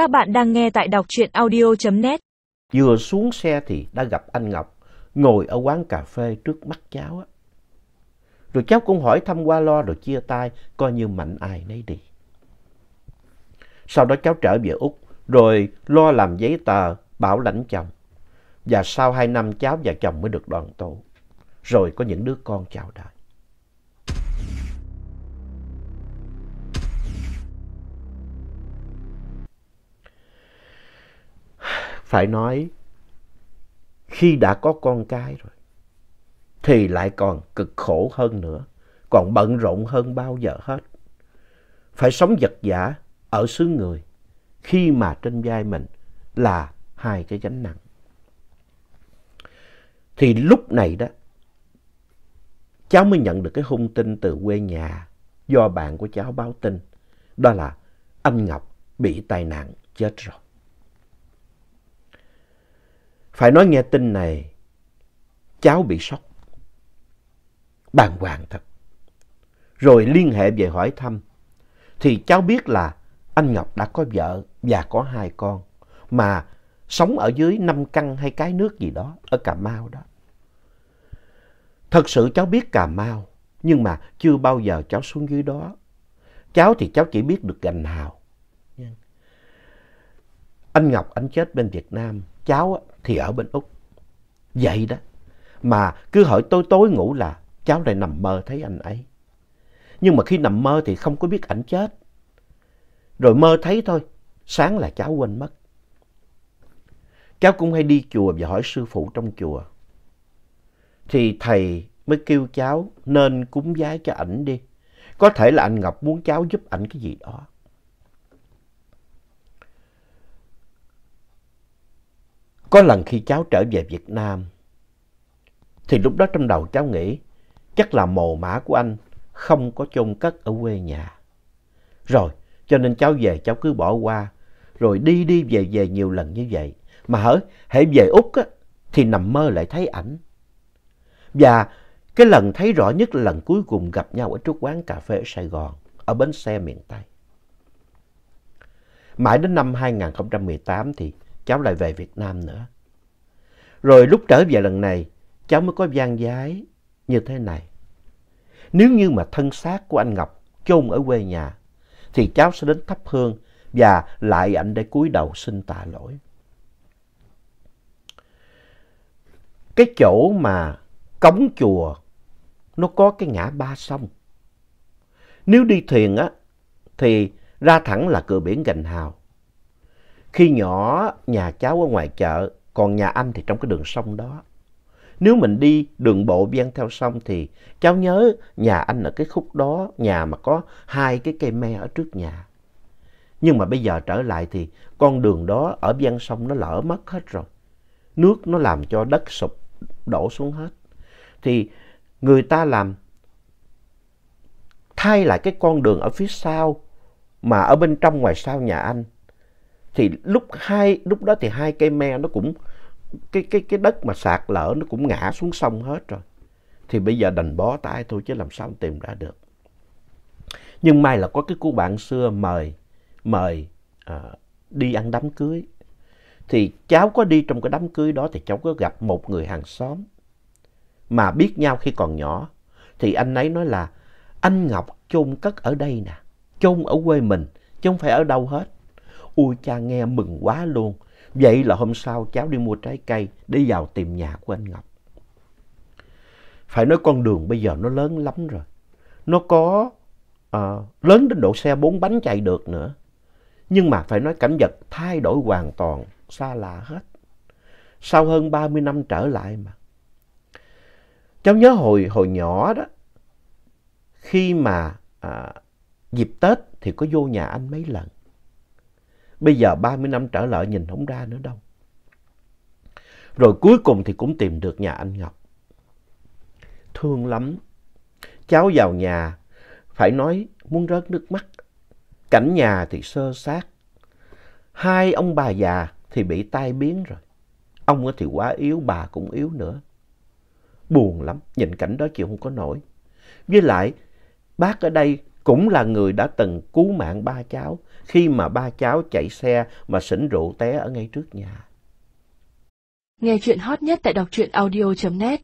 Các bạn đang nghe tại đọc truyện audio.net. Vừa xuống xe thì đã gặp anh Ngọc ngồi ở quán cà phê trước mắt cháu á. Rồi cháu cũng hỏi thăm qua lo rồi chia tay, coi như mạnh ai nấy đi. Sau đó cháu trở về Úc, rồi lo làm giấy tờ, bảo lãnh chồng. Và sau hai năm cháu và chồng mới được đoàn tụ. Rồi có những đứa con chào đời. Phải nói, khi đã có con cái rồi, thì lại còn cực khổ hơn nữa, còn bận rộn hơn bao giờ hết. Phải sống vật vã ở xứ người, khi mà trên vai mình là hai cái gánh nặng. Thì lúc này đó, cháu mới nhận được cái hung tin từ quê nhà do bạn của cháu báo tin. Đó là anh Ngọc bị tai nạn chết rồi. Phải nói nghe tin này, cháu bị sốc, bàng hoàng thật. Rồi liên hệ về hỏi thăm, thì cháu biết là anh Ngọc đã có vợ và có hai con, mà sống ở dưới năm căn hay cái nước gì đó, ở Cà Mau đó. Thật sự cháu biết Cà Mau, nhưng mà chưa bao giờ cháu xuống dưới đó. Cháu thì cháu chỉ biết được gành hào. Anh Ngọc anh chết bên Việt Nam, cháu thì ở bên Úc. Vậy đó, mà cứ hỏi tối tối ngủ là cháu lại nằm mơ thấy anh ấy. Nhưng mà khi nằm mơ thì không có biết ảnh chết. Rồi mơ thấy thôi, sáng là cháu quên mất. Cháu cũng hay đi chùa và hỏi sư phụ trong chùa. Thì thầy mới kêu cháu nên cúng vái cho ảnh đi. Có thể là anh Ngọc muốn cháu giúp ảnh cái gì đó. Có lần khi cháu trở về Việt Nam, thì lúc đó trong đầu cháu nghĩ chắc là mồ mã của anh không có chôn cất ở quê nhà. Rồi, cho nên cháu về cháu cứ bỏ qua, rồi đi đi về về nhiều lần như vậy. Mà hỡi, hãy về Úc á, thì nằm mơ lại thấy ảnh. Và cái lần thấy rõ nhất là lần cuối cùng gặp nhau ở trước quán cà phê ở Sài Gòn, ở bến xe miền Tây. Mãi đến năm 2018 thì cháu lại về Việt Nam nữa. Rồi lúc trở về lần này, cháu mới có gian giái như thế này. Nếu như mà thân xác của anh Ngọc chôn ở quê nhà, thì cháu sẽ đến thắp hương và lại ảnh để cúi đầu xin tạ lỗi. Cái chỗ mà cống chùa nó có cái ngã ba sông. Nếu đi thuyền á thì ra thẳng là cửa biển Gành Hào. Khi nhỏ nhà cháu ở ngoài chợ, còn nhà anh thì trong cái đường sông đó. Nếu mình đi đường bộ ven theo sông thì cháu nhớ nhà anh ở cái khúc đó, nhà mà có hai cái cây me ở trước nhà. Nhưng mà bây giờ trở lại thì con đường đó ở ven sông nó lỡ mất hết rồi. Nước nó làm cho đất sụp đổ xuống hết. Thì người ta làm thay lại cái con đường ở phía sau mà ở bên trong ngoài sau nhà anh thì lúc hai lúc đó thì hai cây me nó cũng cái cái cái đất mà sạt lở nó cũng ngã xuống sông hết rồi. Thì bây giờ đành bó tay thôi chứ làm sao tìm ra được. Nhưng may là có cái cô bạn xưa mời mời à, đi ăn đám cưới. Thì cháu có đi trong cái đám cưới đó thì cháu có gặp một người hàng xóm. Mà biết nhau khi còn nhỏ. Thì anh ấy nói là anh Ngọc chôn cất ở đây nè chôn ở quê mình chứ không phải ở đâu hết. Ui cha nghe mừng quá luôn. Vậy là hôm sau cháu đi mua trái cây để vào tìm nhà của anh Ngọc. Phải nói con đường bây giờ nó lớn lắm rồi. Nó có uh, lớn đến độ xe bốn bánh chạy được nữa. Nhưng mà phải nói cảnh vật thay đổi hoàn toàn, xa lạ hết. Sau hơn 30 năm trở lại mà. Cháu nhớ hồi, hồi nhỏ đó, khi mà à, dịp Tết thì có vô nhà anh mấy lần. Bây giờ 30 năm trở lại nhìn không ra nữa đâu. Rồi cuối cùng thì cũng tìm được nhà anh Ngọc. Thương lắm. Cháu vào nhà, phải nói muốn rớt nước mắt. Cảnh nhà thì sơ sát. Hai ông bà già thì bị tai biến rồi. Ông thì quá yếu, bà cũng yếu nữa. Buồn lắm, nhìn cảnh đó chịu không có nổi. Với lại, bác ở đây cũng là người đã từng cứu mạng ba cháu khi mà ba cháu chạy xe mà xỉn rượu té ở ngay trước nhà. Nghe chuyện hot nhất tại đọc truyện audio.net